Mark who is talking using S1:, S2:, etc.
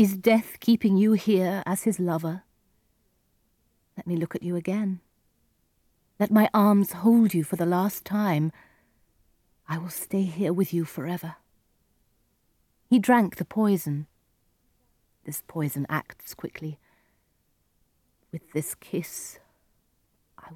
S1: Is death keeping you here as his lover? Let me look at you again. Let my arms hold you for the last time. I will stay here with you forever. He drank the poison. This poison acts quickly. With this kiss,